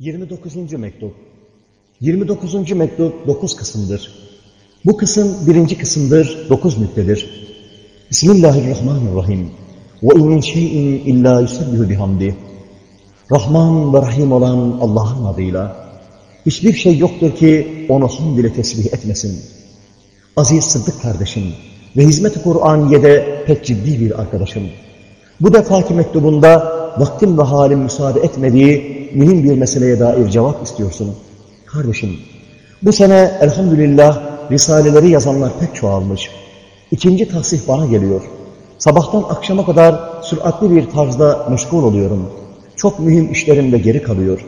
29. mektup 29. mektup 9 kısımdır. Bu kısım birinci kısımdır, 9 nüktedir. Bismillahirrahmanirrahim. Ve in şeyin illa yusabbihu bihamdi. Rahman ve Rahim olan Allah'ın adıyla hiçbir şey yoktur ki onu hamd ile tesbih etmesin. Aziz Sıddık kardeşim ve hizmet-i Kur'aniye'de pek ciddi bir arkadaşım. Bu defaki mektubunda vaktim ve halim müsaade etmediği mühim bir meseleye dair cevap istiyorsun. Kardeşim, bu sene elhamdülillah risaleleri yazanlar pek çoğalmış. İkinci tahsih bana geliyor. Sabahtan akşama kadar süratli bir tarzda meşgul oluyorum. Çok mühim işlerim de geri kalıyor.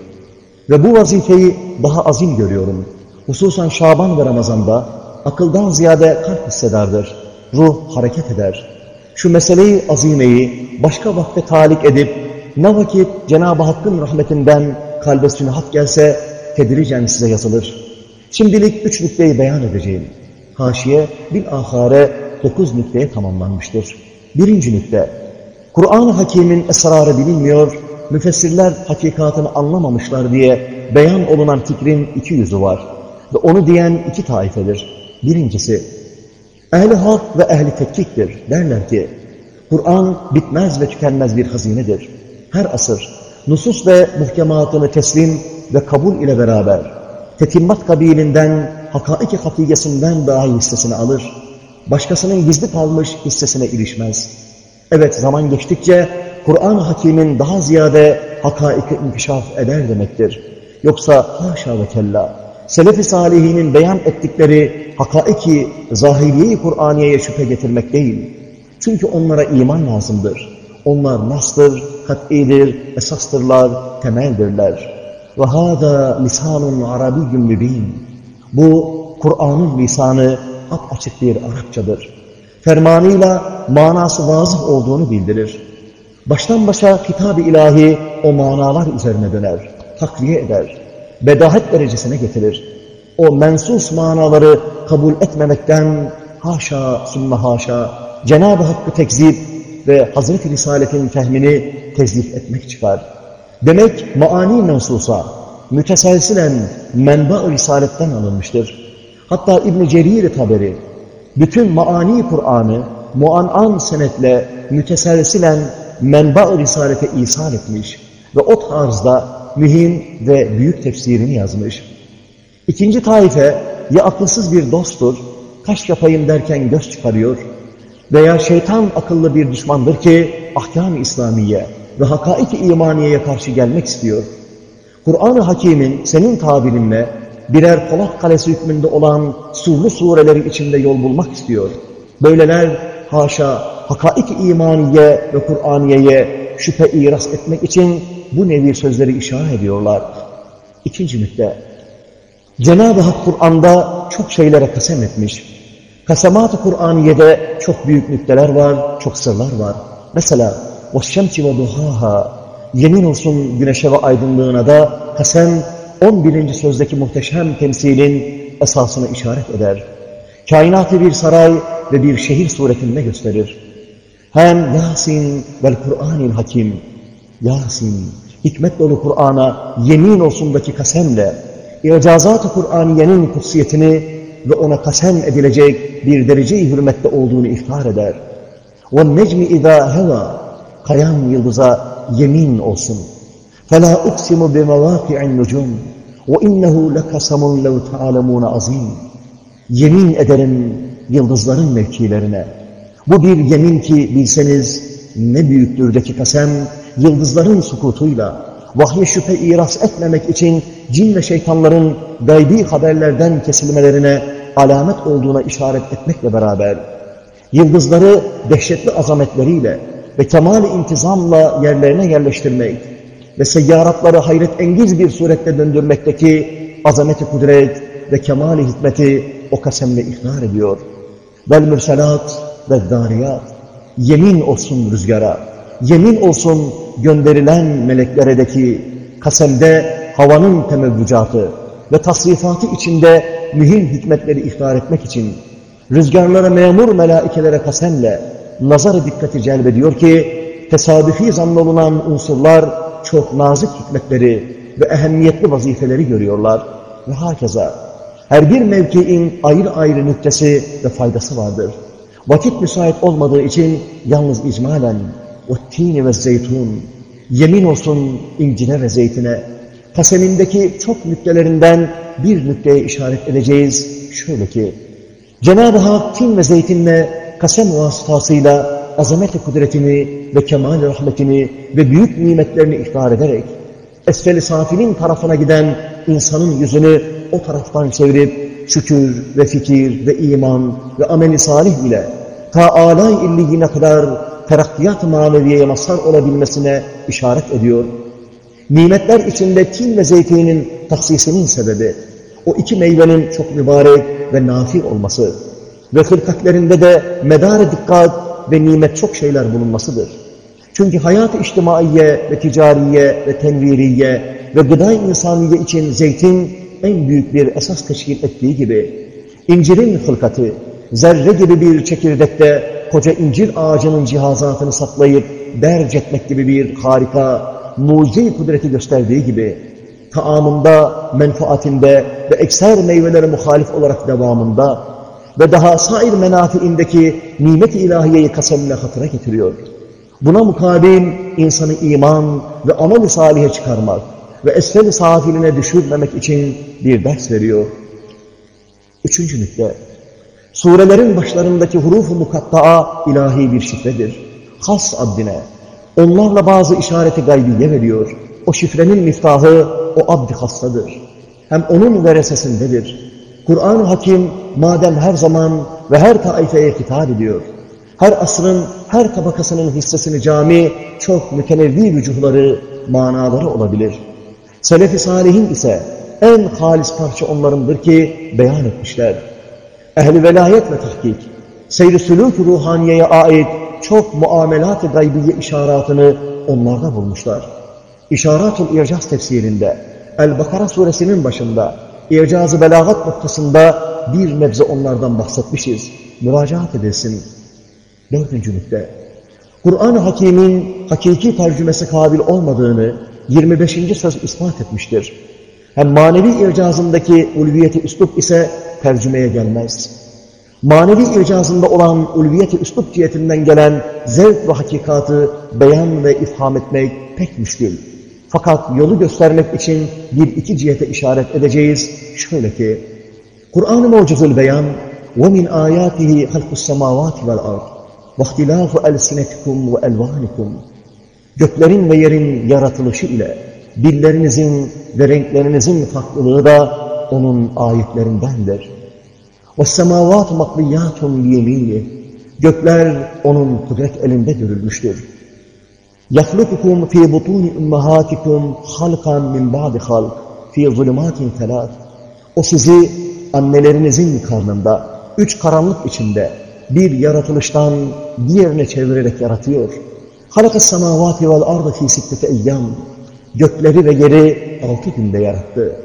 Ve bu vazifeyi daha azim görüyorum. Hususan Şaban ve Ramazan'da akıldan ziyade kalp hissedardır. Ruh hareket eder. Şu meseleyi azimeyi başka vakte talik edip ne vakit Cenab-ı Hakk'ın rahmetinden kalbe sünihat gelse tedricen size yazılır. Şimdilik üç nükteyi beyan edeceğim. Haşiye bir ahare dokuz nükteye tamamlanmıştır. Birinci nükte, Kur'an-ı Hakim'in esrarı bilinmiyor, müfessirler hakikatını anlamamışlar diye beyan olunan fikrin iki yüzü var. Ve onu diyen iki taifedir. Birincisi, ehli hak ve ehli tetkiktir. Derler ki, Kur'an bitmez ve tükenmez bir hazinedir. Her asır, nusus ve muhkematını teslim ve kabul ile beraber, tetimmat kabilinden, hakaiki hatigesinden dahi hissesini alır. Başkasının gizli kalmış hissesine ilişmez. Evet zaman geçtikçe Kur'an-ı Hakim'in daha ziyade hakaiki inkişaf eder demektir. Yoksa haşa ve kella, Selef-i Salihinin beyan ettikleri hakaiki zahiriye-i Kur'aniye'ye şüphe getirmek değil. Çünkü onlara iman lazımdır. Onlar nastır, kat'idir, esastırlar, temeldirler. Ve hâdâ lisanun arabiyyün mübîn. Bu Kur'an'ın lisanı açık bir Arapçadır. Fermanıyla manası vazıh olduğunu bildirir. Baştan başa kitab-ı ilahi o manalar üzerine döner, takviye eder, bedahet derecesine getirir. O mensus manaları kabul etmemekten haşa sümme haşa Cenab-ı Hakk'ı tekzip ve Hazreti Risaletin fehmini tezlif etmek çıkar. Demek maani mensusa müteselsilen menba-ı risaletten alınmıştır. Hatta İbn-i Cerir Taberi bütün maani Kur'an'ı muan'an senetle müteselsilen menba-ı risalete ishal etmiş ve o tarzda mühim ve büyük tefsirini yazmış. İkinci taife ya akılsız bir dosttur, kaş yapayım derken göz çıkarıyor veya şeytan akıllı bir düşmandır ki ahkam-ı İslamiye ve hakaik-i imaniyeye karşı gelmek istiyor. Kur'an-ı Hakim'in senin tabirinle birer Polat Kalesi hükmünde olan surlu sureleri içinde yol bulmak istiyor. Böyleler haşa hakaik-i imaniye ve Kur'aniye'ye şüphe iras etmek için bu nevi sözleri işaret ediyorlar. İkinci nükte. Cenab-ı Hak Kur'an'da çok şeylere kasem etmiş. Kasemat-ı Kur'aniye'de çok büyük nükteler var, çok sırlar var. Mesela وَالشَّمْسِ وَدُهَاهَا Yemin olsun güneşe ve aydınlığına da kasem 11. sözdeki muhteşem temsilin esasını işaret eder. Kainatı bir saray ve bir şehir suretinde gösterir. Hem Yasin vel Kur'anil Hakim, Yasin, hikmet dolu Kur'an'a yemin olsundaki kasemle, İcazat-ı Kur'aniyenin kutsiyetini ve ona kasem edilecek bir derece-i hürmette olduğunu iftar eder. وَالنَّجْمِ اِذَا هَوَى Kayan yıldıza yemin olsun. فَلَا اُقْسِمُ بِمَوَاقِعِ النُّجُمِ وَاِنَّهُ لَكَسَمٌ لَوْ تَعَلَمُونَ azim. Yemin ederim yıldızların mevkilerine. Bu bir yemin ki bilseniz ne büyüklüğündeki kasem yıldızların sukutuyla vahye şüphe iras etmemek için cin ve şeytanların gaybi haberlerden kesilmelerine alamet olduğuna işaret etmekle beraber yıldızları dehşetli azametleriyle ve kemal intizamla yerlerine yerleştirmek ve seyyaratları hayret engiz bir surette döndürmekteki azameti kudret ve kemal hikmeti o kasemle ihtar ediyor. Vel mürselat ve zariyat. Yemin olsun rüzgara, yemin olsun gönderilen melekleredeki kasemde havanın temevvücatı ve tasrifatı içinde mühim hikmetleri ihtar etmek için rüzgarlara memur melaikelere kasemle nazarı dikkati celbediyor ki tesadüfi zannolunan unsurlar çok nazik hikmetleri ve ehemmiyetli vazifeleri görüyorlar ve hakeza her bir mevkiin ayrı ayrı nüktesi ve faydası vardır. Vakit müsait olmadığı için yalnız icmalen o tini ve zeytun yemin olsun incine ve zeytine kasemindeki çok nüktelerinden bir nükteye işaret edeceğiz. Şöyle ki Cenab-ı Hak tin ve zeytinle kasem vasıtasıyla azamet kudretini ve kemal rahmetini ve büyük nimetlerini ihbar ederek esfel-i safinin tarafına giden insanın yüzünü o taraftan çevirip şükür ve fikir ve iman ve ameli salih ile ta alay illiyine kadar terakkiyat-ı maneviyeye mazhar olabilmesine işaret ediyor. Nimetler içinde tin ve zeytinin taksisinin sebebi, o iki meyvenin çok mübarek ve nafi olması ve hırkatlerinde de medar dikkat ve nimet çok şeyler bulunmasıdır. Çünkü hayat-ı içtimaiye ve ticariye ve tenviriye ve gıda insaniye için zeytin en büyük bir esas teşkil ettiği gibi, incirin hılkatı, zerre gibi bir çekirdekte koca incir ağacının cihazatını saklayıp derc etmek gibi bir harika, mucize kudreti gösterdiği gibi, taamında, menfaatinde ve ekser meyvelere muhalif olarak devamında ve daha sair menafiindeki nimet-i ilahiyeyi kasemle hatıra getiriyor. Buna mukabil insanı iman ve amel-i salihe çıkarmak ve esfel-i safiline düşürmemek için bir ders veriyor. Üçüncü nükle, surelerin başlarındaki huruf-u mukatta'a ilahi bir şifredir. Has abdine, onlarla bazı işareti gaybiye veriyor. O şifrenin miftahı o abdi hastadır. Hem onun veresesindedir. Kur'an-ı Hakim madem her zaman ve her taifeye hitap ediyor, her asrın, her tabakasının hissesini cami, çok mütenevvi vücuhları, manaları olabilir. Selefi Salihin ise en halis parça onlarındır ki beyan etmişler. Ehli velayet ve tahkik, seyr-i sülûk ruhaniyeye ait çok muamelat-ı gaybiye işaratını onlarda bulmuşlar. İşaratul İcaz tefsirinde, El-Bakara suresinin başında, İcaz-ı belagat noktasında bir nebze onlardan bahsetmişiz. Müracaat edilsin. Dördüncü nükte. Kur'an-ı Hakim'in hakiki tercümesi kabil olmadığını 25. söz ispat etmiştir. Hem manevi icazındaki ulviyeti üslup ise tercümeye gelmez Manevi icazında olan ulviyeti üslup cihetinden gelen zevk ve hakikatı beyan ve ifham etmek pek müşkül. Fakat yolu göstermek için bir iki cihete işaret edeceğiz. Şöyle ki, Kur'an-ı Mucizül Beyan وَمِنْ آيَاتِهِ خَلْقُ السَّمَاوَاتِ وَالْأَرْضِ وَاخْتِلَافُ أَلْسِنَتِكُمْ وَأَلْوَانِكُمْ Göklerin ve yerin yaratılışı ile dillerinizin ve renklerinizin farklılığı da onun ayetlerindendir. وَالسَّمَاوَاتُ مَقْلِيَّاتٌ بِيَمِينِهِ Gökler onun kudret elinde görülmüştür. يَخْلُقُكُمْ فِي بُطُونِ اُمَّهَاتِكُمْ خَلْقًا مِنْ بَعْدِ خَلْقٍ فِي ظُلُمَاتٍ ثَلَاثٍ O sizi annelerinizin karnında, üç karanlık içinde bir yaratılıştan diğerine çevirerek yaratıyor. خَلَقَ السَّمَاوَاتِ وَالْاَرْضَ فِي سِتَّةِ اَيَّامٍ Gökleri ve yeri altı günde yarattı.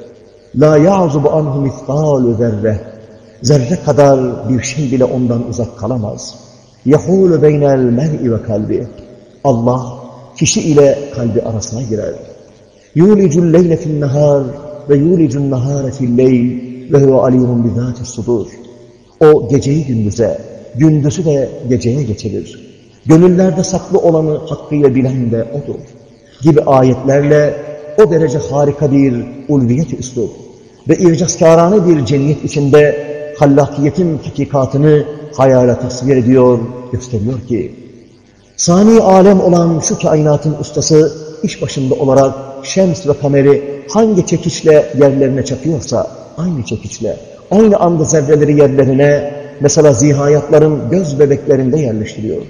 لَا يَعْزُبُ عَنْهُ مِثْقَالُ ذَرَّةٍ Zerre kadar bir şey bile ondan uzak kalamaz. يَحُولُ بَيْنَ الْمَرْءِ وَكَلْبِ Allah kişi ile kalbi arasına girer. يُولِجُ اللَّيْلَ فِي النَّهَارِ ve يُولِجُ النَّهَارَ فِي اللَّيْلِ ve huve alimun bizâti sudur. O geceyi gündüze, gündüzü de geceye geçirir. Gönüllerde saklı olanı hakkıyla bilen de O'dur. Gibi ayetlerle o derece harika bir ulviyet üslub ve ircaskârâne bir cemiyet içinde hallakiyetin hakikatını hayale tasvir ediyor, gösteriyor ki, sani alem olan şu kainatın ustası iş başında olarak şems ve kameri hangi çekiçle yerlerine çakıyorsa, aynı çekiçle, aynı anda zerreleri yerlerine, mesela zihayatların göz bebeklerinde yerleştiriyor.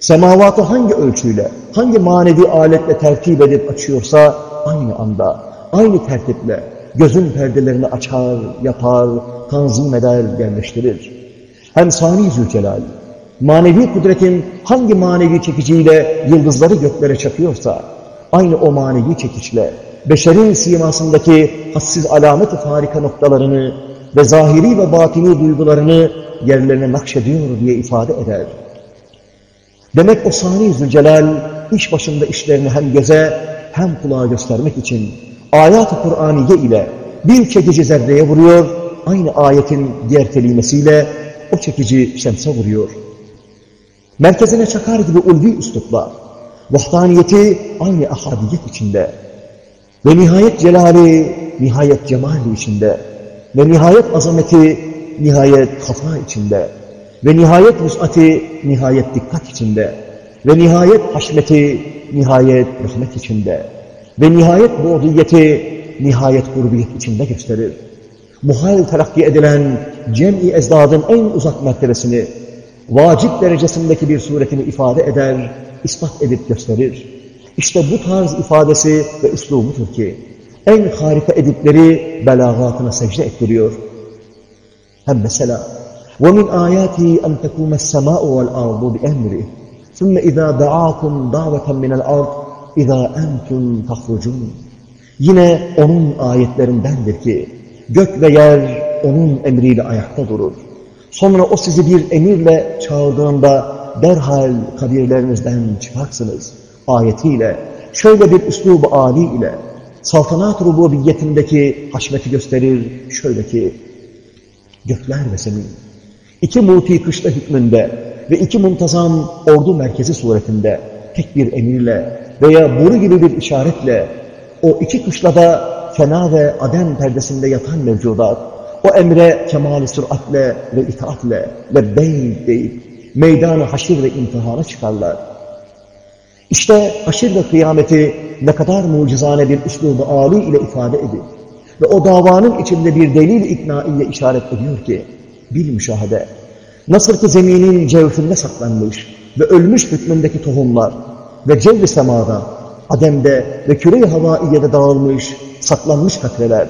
Semavatı hangi ölçüyle, hangi manevi aletle tertip edip açıyorsa, aynı anda, aynı tertiple gözün perdelerini açar, yapar, tanzim eder, yerleştirir. Hem Sani Zülcelal, manevi kudretin hangi manevi çekiciyle yıldızları göklere çakıyorsa, aynı o manevi çekiçle, beşerin simasındaki hassiz alamet-i farika noktalarını ve zahiri ve batini duygularını yerlerine nakşediyor diye ifade eder. Demek o Sani Zülcelal iş başında işlerini hem göze hem kulağa göstermek için ayat-ı Kur'aniye ile bir çekici zerreye vuruyor, aynı ayetin diğer kelimesiyle o çekici şemse vuruyor. Merkezine çakar gibi ulvi üslupla, vahdaniyeti aynı ahadiyet içinde ve nihayet celali, nihayet cemali içinde ve nihayet azameti, nihayet hafa içinde ve nihayet vus'ati, nihayet dikkat içinde ve nihayet haşmeti, nihayet rahmet içinde ve nihayet buğdiyeti, nihayet gurbiyet içinde gösterir. Muhal terakki edilen cem'i ezdadın en uzak mertebesini, vacip derecesindeki bir suretini ifade eder, ispat edip gösterir. İşte bu tarz ifadesi ve üslubudur ki, en harika edipleri belagatına secde ettiriyor. Hem mesela, وَمِنْ آيَاتِهِ أَنْ تَكُومَ السَّمَاءُ وَالْأَرْضُ بِأَمْرِهِ ثُمَّ إِذَا دَعَاكُمْ دَعْوَةً مِنَ الْأَرْضِ اِذَا أَنْتُمْ تَخْرُجُونَ Yine onun ayetlerindendir ki, gök ve yer onun emriyle ayakta durur. Sonra o sizi bir emirle çağırdığında derhal kabirlerinizden çıkarsınız. Ayetiyle, şöyle bir üslubu âli ile, saltanat rububiyetindeki haşmeti gösterir, şöyle ki, gökler ve senin, iki muti kışla hükmünde ve iki muntazam ordu merkezi suretinde tek bir emirle veya boru gibi bir işaretle o iki kışlada fena ve adem perdesinde yatan mevcudat o emre kemali süratle ve itaatle ve bey deyip meydanı haşir ve imtihana çıkarlar. İşte haşir ve kıyameti ne kadar mucizane bir üslubu âli ile ifade edip ve o davanın içinde bir delil ikna ile işaret ediyor ki bil müşahede nasıl ki zeminin cevfinde saklanmış ve ölmüş hükmündeki tohumlar ve cevri semada Adem'de ve küre-i havaiyede dağılmış, saklanmış katreler,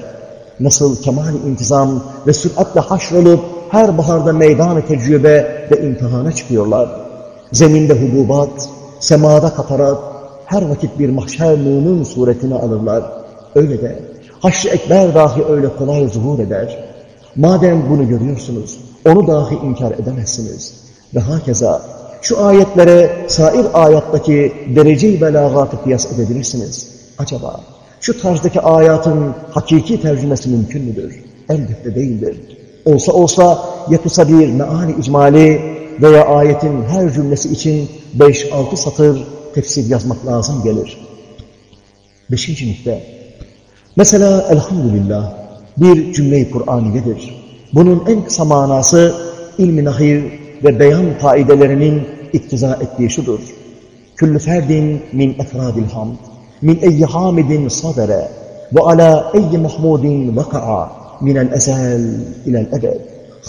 nasıl kemal intizam ve süratle haşrolup her baharda meydan tecrübe ve imtihana çıkıyorlar. Zeminde hububat, semada katarat, her vakit bir mahşer nunun suretini alırlar. Öyle de haşr-ı ekber dahi öyle kolay zuhur eder. Madem bunu görüyorsunuz, onu dahi inkar edemezsiniz. Ve hakeza şu ayetlere sair ayattaki derece-i belagatı kıyas edebilirsiniz. Acaba şu tarzdaki ayatın hakiki tercümesi mümkün müdür? Elbette değildir. Olsa olsa yapısa bir meali icmali veya ayetin her cümlesi için 5-6 satır tefsir yazmak lazım gelir. Beşinci nükte. Mesela elhamdülillah bir cümle-i Kur'aniyedir. Bunun en kısa manası ilmi nahir ve beyan kaidelerinin iktiza ettiği şudur. Küllü ferdin min efradil hamd, min eyyi hamidin sadere ve ala eyyi mahmudin vaka'a minel ezel ilel ebed.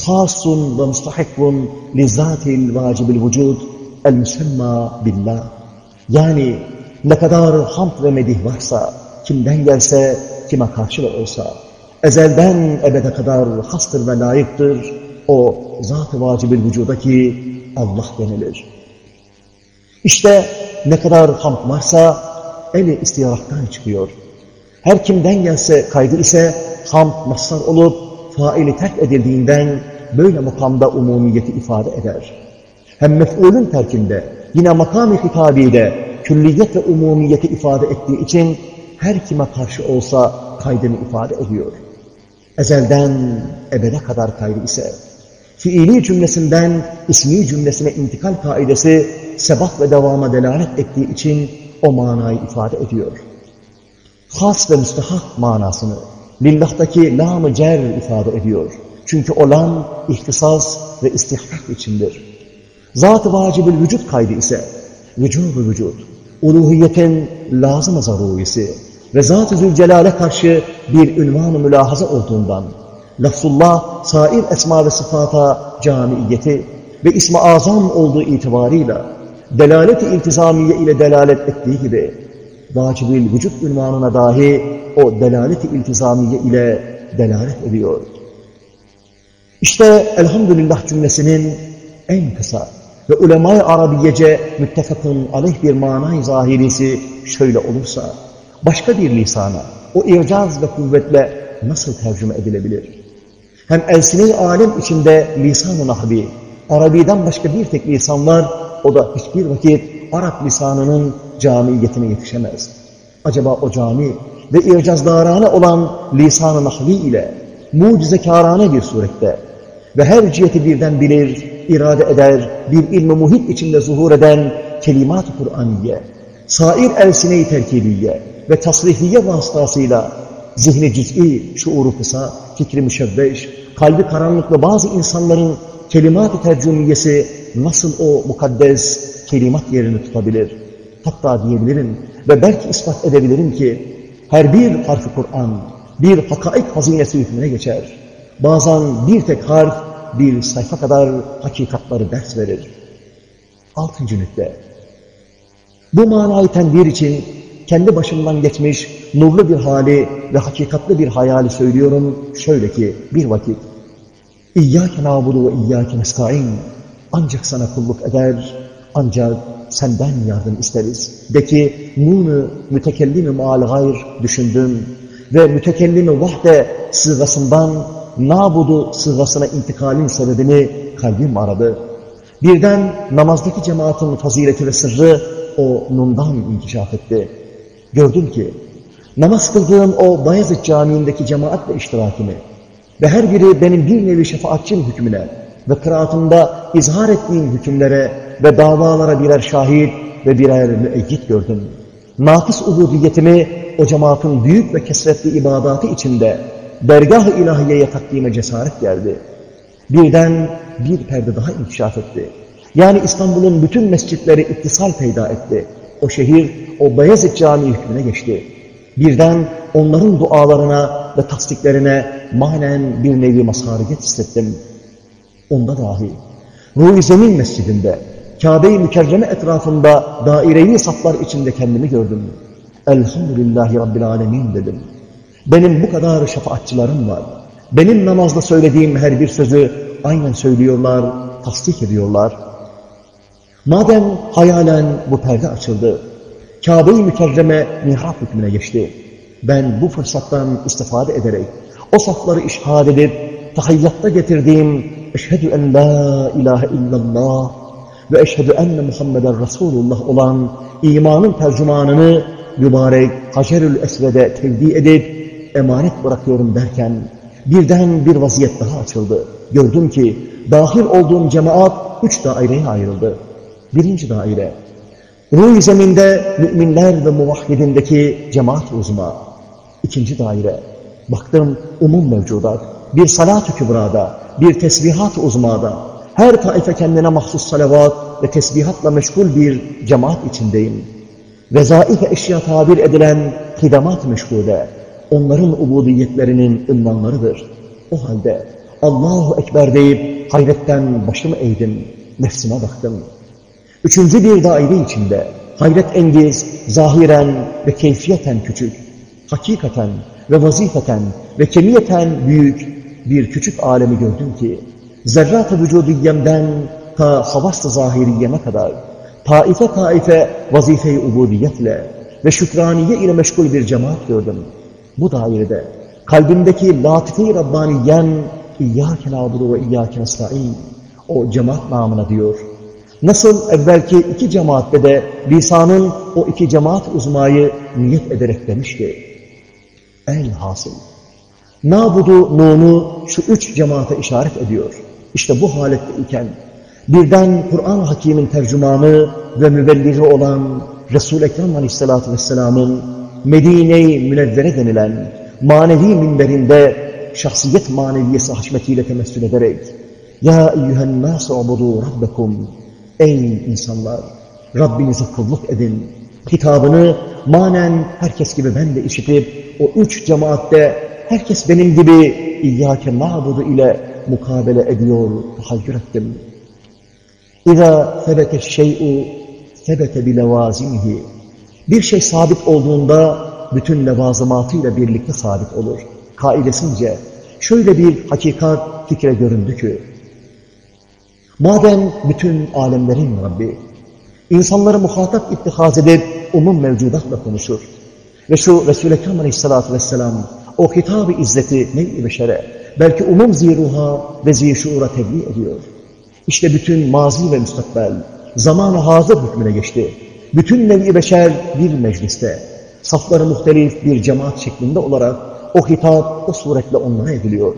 Hasun ve mustahikkun li zatil vacibil vücud el müsemma billah. Yani ne kadar hamd ve medih varsa, kimden gelse, kime karşı da olsa, ezelden ebede kadar hastır ve layıktır, o zat-ı vacibil vücudaki Allah denilir. İşte ne kadar hamd varsa eli istiyaraktan çıkıyor. Her kimden gelse kaydı ise hamd masar olup faili terk edildiğinden böyle makamda umumiyeti ifade eder. Hem mef'ulün terkinde yine makam-ı hitabide külliyet ve umumiyeti ifade ettiği için her kime karşı olsa kaydını ifade ediyor. Ezelden ebede kadar kaydı ise fiili cümlesinden ismi cümlesine intikal kaidesi sebat ve devama delalet ettiği için o manayı ifade ediyor. Has ve müstahak manasını lillahtaki lam-ı cer ifade ediyor. Çünkü o lam ihtisas ve istihkak içindir. Zat-ı vacibül vücut kaydı ise vücub-ı vücut, uluhiyetin lazım-ı ve Zat-ı Zülcelal'e karşı bir ünvan-ı mülahaza olduğundan lafzullah sair esma ve sıfata camiiyeti ve ismi azam olduğu itibarıyla delalet-i iltizamiye ile delalet ettiği gibi vacibil vücut ünvanına dahi o delalet-i iltizamiye ile delalet ediyor. İşte elhamdülillah cümlesinin en kısa ve ulema-i arabiyece müttefakın aleyh bir manay zahirisi şöyle olursa, başka bir lisana o ircaz ve kuvvetle nasıl tercüme edilebilir? Hem elsine alem içinde lisan-ı nahbi, Arabi'den başka bir tek lisan var, o da hiçbir vakit Arap lisanının camiyetine yetişemez. Acaba o cami ve icazdarane olan lisan-ı nahvi ile mucizekarane bir surette ve her ciheti birden bilir, irade eder, bir ilmi muhit içinde zuhur eden kelimat-ı Kur'aniye, sair elsine-i terkibiye ve tasrifiye vasıtasıyla zihni cüz'i, şuuru kısa, fikri müşevveş, kalbi karanlıklı bazı insanların kelimat-ı tercümiyesi nasıl o mukaddes kelimat yerini tutabilir? Hatta diyebilirim ve belki ispat edebilirim ki her bir harfi Kur'an bir hakaik hazinesi hükmüne geçer. Bazen bir tek harf bir sayfa kadar hakikatları ders verir. Altıncı nükle. Bu manayı tenbir için kendi başımdan geçmiş nurlu bir hali ve hakikatli bir hayali söylüyorum. Şöyle ki bir vakit İyyâke nâbudu ve iyyâke nesta'in ancak sana kulluk eder, ancak senden yardım isteriz. De ki nûnü mütekellimi mal gayr düşündüm ve mütekellimi vahde sırasından nabudu sırasına intikalin sebebini kalbim aradı. Birden namazdaki cemaatin fazileti ve sırrı o nundan inkişaf etti. Gördüm ki namaz kıldığım o Bayezid Camii'ndeki cemaatle iştirakimi ve her biri benim bir nevi şefaatçim hükmüne ve kıraatımda izhar ettiğim hükümlere ve davalara birer şahit ve birer müeyyit gördüm. Nakıs ubudiyetimi o cemaatin büyük ve kesretli ibadatı içinde dergah-ı ilahiyeye takdime cesaret geldi. Birden bir perde daha inkişaf etti. Yani İstanbul'un bütün mescitleri ittisal peyda etti. O şehir, o Beyazıt Camii hükmüne geçti. Birden onların dualarına ve tasdiklerine manen bir nevi mazhariyet hissettim. Onda dahi Ruh-i Zemin Mescidinde, Kabe-i Mükerreme etrafında daireyi saflar içinde kendimi gördüm. Elhamdülillahi Rabbil Alemin dedim. Benim bu kadar şefaatçılarım var. Benim namazda söylediğim her bir sözü aynen söylüyorlar, tasdik ediyorlar. Madem hayalen bu perde açıldı, Kabe-i Mükerreme mihrap hükmüne geçti. Ben bu fırsattan istifade ederek o safları işhad edip tahiyyatta getirdiğim eşhedü en la ilahe illallah ve eşhedü enne Muhammeden Resulullah olan imanın tercümanını mübarek Hacerül Esved'e tevdi edip emanet bırakıyorum derken birden bir vaziyet daha açıldı. Gördüm ki dahil olduğum cemaat üç daireye ayrıldı. Birinci daire, ruh zeminde müminler ve muvahhidindeki cemaat uzma. İkinci daire, baktım umum mevcudat, bir salat-ı kübrada, bir tesbihat-ı uzmada, her taife kendine mahsus salavat ve tesbihatla meşgul bir cemaat içindeyim. Vezaif eşya tabir edilen hidamat meşgule, onların ubudiyetlerinin ünvanlarıdır. O halde Allahu Ekber deyip hayretten başımı eğdim, nefsime baktım. Üçüncü bir daire içinde hayret engiz, zahiren ve keyfiyeten küçük, hakikaten ve vazifeten ve kemiyeten büyük bir küçük alemi gördüm ki, zerrat-ı vücudiyemden ta havas-ı zahiriyeme kadar, taife taife vazife-i ubudiyetle ve şükraniye ile meşgul bir cemaat gördüm. Bu dairede kalbimdeki latife-i Rabbaniyen İyyâke nâbudu ve İyyâke nesta'in o cemaat namına diyor. Nasıl evvelki iki cemaatte de lisanın o iki cemaat uzmayı niyet ederek demişti. El hasıl. Nabudu nunu şu üç cemaate işaret ediyor. İşte bu halette iken birden Kur'an Hakim'in tercümanı ve mübelliği olan Resul-i Ekrem Aleyhisselatü Vesselam'ın Medine-i Münevvere denilen manevi minberinde şahsiyet maneviyesi haşmetiyle temessül ederek Ya eyyühen nâs ubudu rabbekum Ey insanlar! Rabbinize kulluk edin. Hitabını manen herkes gibi ben de işitip o üç cemaatte herkes benim gibi İyyâke nâbudu ile mukabele ediyor, tahayyür ettim. İzâ sebete şey'u sebete bilevazimihi Bir şey sabit olduğunda bütün levazımatıyla birlikte sabit olur. Kaidesince şöyle bir hakikat fikre göründü ki Madem bütün alemlerin Rabbi, insanları muhatap ittihaz edip umum mevcudatla konuşur ve şu Resul-i Ekrem Aleyhisselatü Vesselam o hitab-ı izzeti nev-i beşere, belki umum ziruha ve zişuura tebliğ ediyor. İşte bütün mazi ve müstakbel, zamanı hazır hükmüne geçti. Bütün nev-i beşer bir mecliste, safları muhtelif bir cemaat şeklinde olarak o hitap o suretle onlara ediliyor.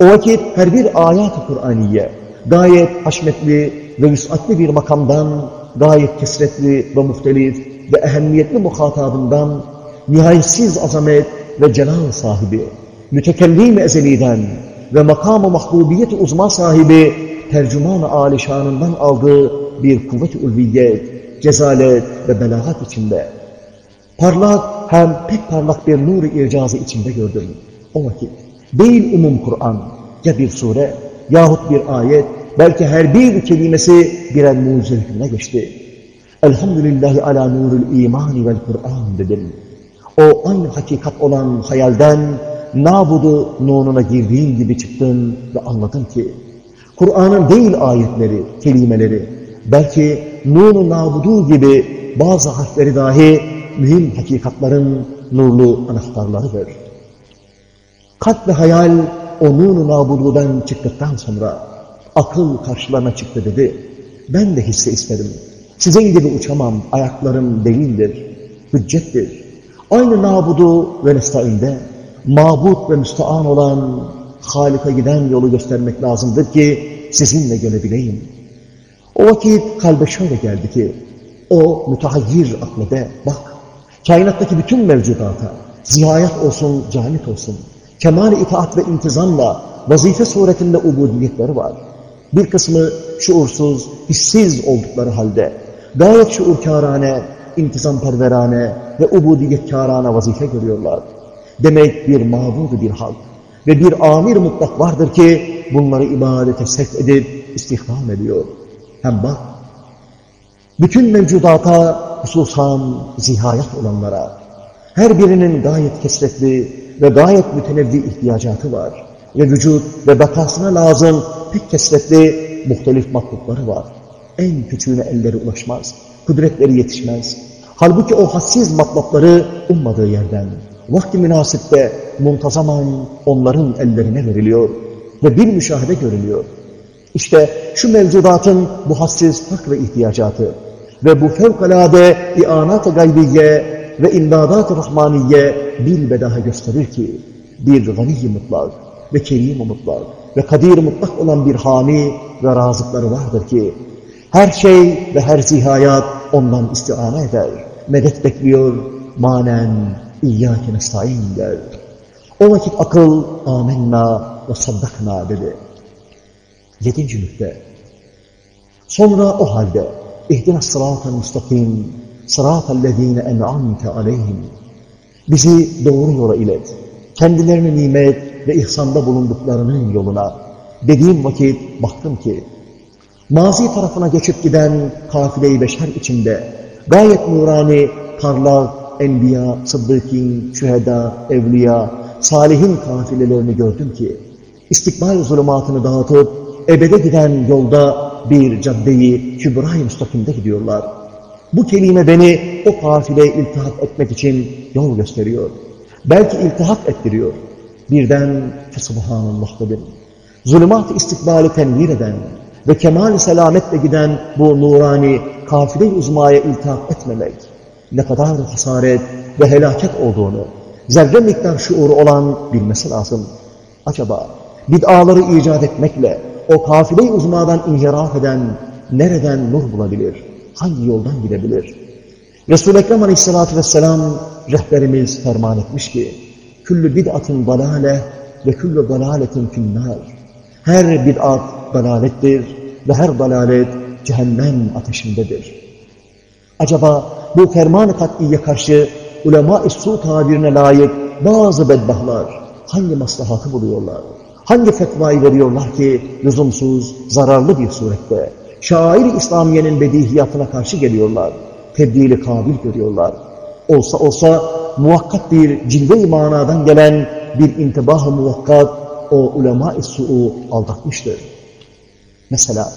O vakit her bir ayat-ı Kur'aniye gayet haşmetli ve vüsatli bir makamdan, gayet kesretli ve muhtelif ve ehemmiyetli muhatabından, nihayetsiz azamet ve celal sahibi, mütekellim ezeliden ve makam-ı mahbubiyet-i uzma sahibi, tercüman-ı alişanından aldığı bir kuvvet-i ulviyet, cezalet ve belagat içinde, parlak hem pek parlak bir nur-i ircazı içinde gördüm. O vakit değil umum Kur'an, ya bir sure yahut bir ayet, belki her bir kelimesi birer mucize hükmüne geçti. Elhamdülillahi ala nurul imani vel Kur'an dedim. O aynı hakikat olan hayalden nabudu nuruna girdiğim gibi çıktım ve anladım ki Kur'an'ın değil ayetleri, kelimeleri, belki nunu nabudu gibi bazı harfleri dahi mühim hakikatların nurlu anahtarlarıdır. Kalp ve hayal o nunu nabududan çıktıktan sonra akıl karşılarına çıktı dedi. Ben de hisse istedim. Sizin gibi uçamam, ayaklarım değildir, hüccettir. Aynı nabudu ve nestainde mabut ve müstean olan Halik'a giden yolu göstermek lazımdır ki sizinle gelebileyim. O vakit kalbe şöyle geldi ki o mütehayyir aklede bak kainattaki bütün mevcudata zihayat olsun, canet olsun kemal itaat ve intizamla vazife suretinde ubudiyetleri var. Bir kısmı şuursuz, hissiz oldukları halde gayet şuurkârane, intizamperverane ve ubudiyetkârane vazife görüyorlar. Demek bir mabudu bir halk ve bir amir mutlak vardır ki bunları ibadete sevk edip istihdam ediyor. Hem bak, bütün mevcudata hususan zihayat olanlara, her birinin gayet kesretli ve gayet mütenevvi ihtiyacatı var. Ve vücut ve bekasına lazım pek kesretli muhtelif mahlukları var. En küçüğüne elleri ulaşmaz, kudretleri yetişmez. Halbuki o hassiz matlapları ummadığı yerden, vakti münasipte muntazaman onların ellerine veriliyor ve bir müşahede görülüyor. İşte şu mevcudatın bu hassiz hak ve ihtiyacatı ve bu fevkalade ianat-ı gaybiye ve imdadat-ı rahmaniye bilbedaha gösterir ki bir gani mutlak ve kerim mutlak ve kadir mutlak olan bir hami ve razıkları vardır ki her şey ve her zihayat ondan istiane eder. Medet bekliyor, manen İyyâke nesta'in der. O vakit akıl amenna ve saddakna dedi. Yedinci nükte. Sonra o halde ihdina sıratel mustakim sıratellezîne en'amte aleyhim. Bizi doğru yola ilet. Kendilerine nimet ve ihsanda bulunduklarının yoluna. Dediğim vakit baktım ki mazi tarafına geçip giden kafile-i beşer içinde gayet nurani, parlak, enbiya, sıddıkin, şüheda, evliya, salihin kafilelerini gördüm ki istikbal zulümatını dağıtıp ebede giden yolda bir caddeyi kübra-i gidiyorlar. Bu kelime beni o kafileye iltihak etmek için yol gösteriyor. Belki iltihak ettiriyor. Birden Fesubhanallah dedim. Zulümat-ı istikbali tenvir eden ve kemal selametle giden bu nurani kafile-i uzmaya iltihak etmemek ne kadar hasaret ve helaket olduğunu zerre miktar şuuru olan bilmesi lazım. Acaba bid'aları icat etmekle o kafile-i uzmadan inhiraf eden nereden nur bulabilir? Hangi yoldan gidebilir? Resul-i Ekrem aleyhissalatü vesselam rehberimiz ferman etmiş ki küllü bid'atın dalale ve küllü dalaletin finnâr. Her bid'at dalalettir ve her dalalet cehennem ateşindedir. Acaba bu ferman-ı kat'iye karşı ulema-i su tabirine layık bazı bedbahlar hangi maslahatı buluyorlar? Hangi fetvayı veriyorlar ki lüzumsuz, zararlı bir surette şair-i İslamiye'nin bedihiyatına karşı geliyorlar, tebdili kabil görüyorlar. Olsa olsa muhakkak bir cilve-i manadan gelen bir intibah-ı muvakkat o ulema-i su'u aldatmıştır. Mesela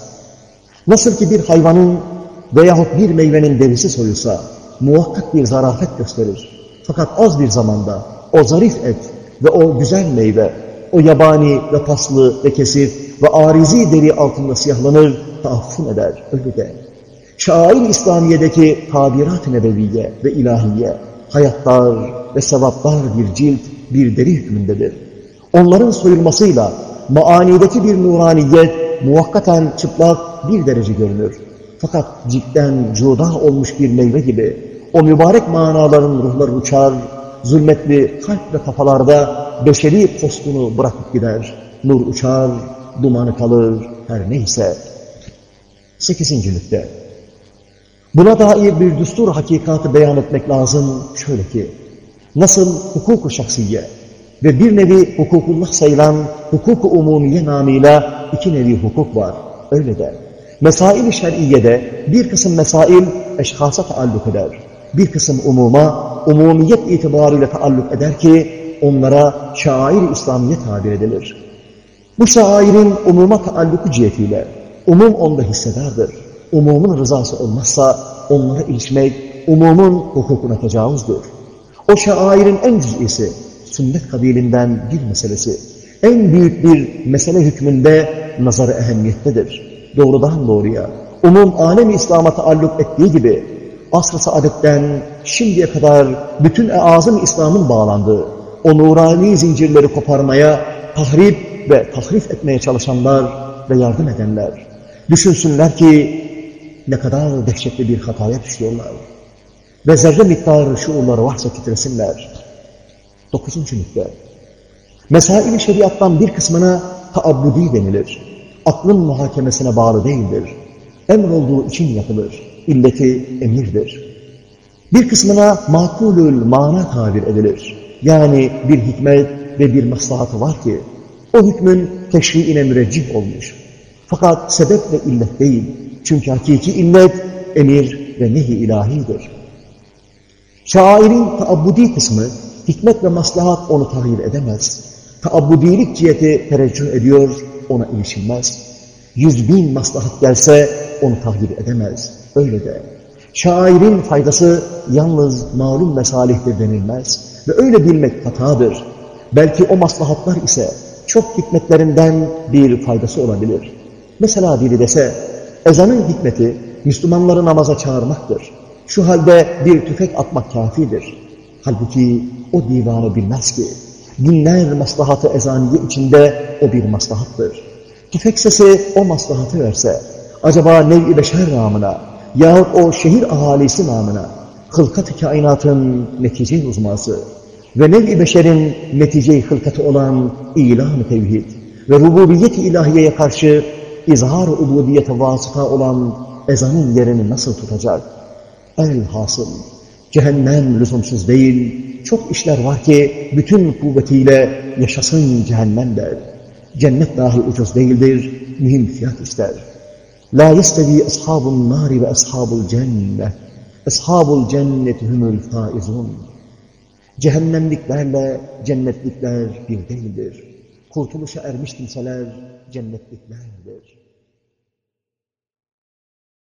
nasıl ki bir hayvanın veyahut bir meyvenin derisi soyulsa muhakkak bir zarafet gösterir. Fakat az bir zamanda o zarif et ve o güzel meyve, o yabani ve paslı ve kesif ve arizi deri altında siyahlanır, taaffun eder, öyle de. Şair İslamiye'deki tabirat-ı nebeviye ve ilahiye hayatlar ve sevaplar bir cilt, bir deri hükmündedir. Onların soyulmasıyla maanideki bir nuraniyet muvakkaten çıplak bir derece görünür. Fakat ciltten cuda olmuş bir meyve gibi o mübarek manaların ruhları uçar, zulmetli kalp ve kafalarda beşeri postunu bırakıp gider. Nur uçar, dumanı kalır, her neyse. Sekizinci nükte. Buna dair bir düstur hakikatı beyan etmek lazım şöyle ki, nasıl hukuk-u şahsiye ve bir nevi hukukullah sayılan hukuk-u umumiye namıyla iki nevi hukuk var. Öyle de. Mesail-i şer'iyede bir kısım mesail eşhasa taalluk eder. Bir kısım umuma, umumiyet itibariyle taalluk eder ki onlara şair-i İslamiye tabir edilir. Bu şairin umuma taalluku cihetiyle umum onda hissedardır. Umumun rızası olmazsa onlara ilişmek umumun hukukuna tecavüzdür. O şairin en cüz'isi sünnet kabilinden bir meselesi. En büyük bir mesele hükmünde nazarı ehemmiyettedir. Doğrudan doğruya umum alem İslam'a taalluk ettiği gibi asr-ı saadetten şimdiye kadar bütün eazım İslam'ın bağlandığı o nurani zincirleri koparmaya, tahrip ve tahrif etmeye çalışanlar ve yardım edenler düşünsünler ki ne kadar dehşetli bir hataya düşüyorlar. Ve zerre miktarı şuurları varsa titresinler. Dokuzuncu nükle. Mesail-i şeriattan bir kısmına taabbudi denilir. Aklın muhakemesine bağlı değildir. Emr olduğu için yapılır. İlleti emirdir. Bir kısmına makulül mana tabir edilir. Yani bir hikmet ve bir maslahatı var ki o hükmün teşriine müreccih olmuş. Fakat sebep ve illet değil. Çünkü hakiki illet emir ve nehi ilahidir. Şairin taabbudi kısmı hikmet ve maslahat onu tahir edemez. Taabbudilik ciheti tereccüh ediyor, ona ilişilmez. Yüz bin maslahat gelse onu tahir edemez. Öyle de. Şairin faydası yalnız malum mesalihtir denilmez. Ve öyle bilmek hatadır. Belki o maslahatlar ise çok hikmetlerinden bir faydası olabilir. Mesela biri dese, ezanın hikmeti Müslümanları namaza çağırmaktır. Şu halde bir tüfek atmak kafidir. Halbuki o divanı bilmez ki, binler maslahatı ezaniye içinde o bir maslahattır. Tüfek sesi o maslahatı verse, acaba nev-i beşer namına yahut o şehir ahalisi namına hılkat-ı kainatın netice uzması ve nev-i beşerin netice-i hılkatı olan ilan-ı tevhid ve rububiyet-i ilahiyeye karşı izhar-ı ubudiyete vasıta olan ezanın yerini nasıl tutacak? Elhasıl cehennem lüzumsuz değil, çok işler var ki bütün kuvvetiyle yaşasın cehennem der. Cennet dahi ucuz değildir, mühim fiyat ister. La yestevi ashabun nari ve ashabul cennet. Ashabul cenneti humul faizun. Cehennemliklerle cennetlikler bir değildir. Kurtuluşa ermiş kimseler cennetliklerdir.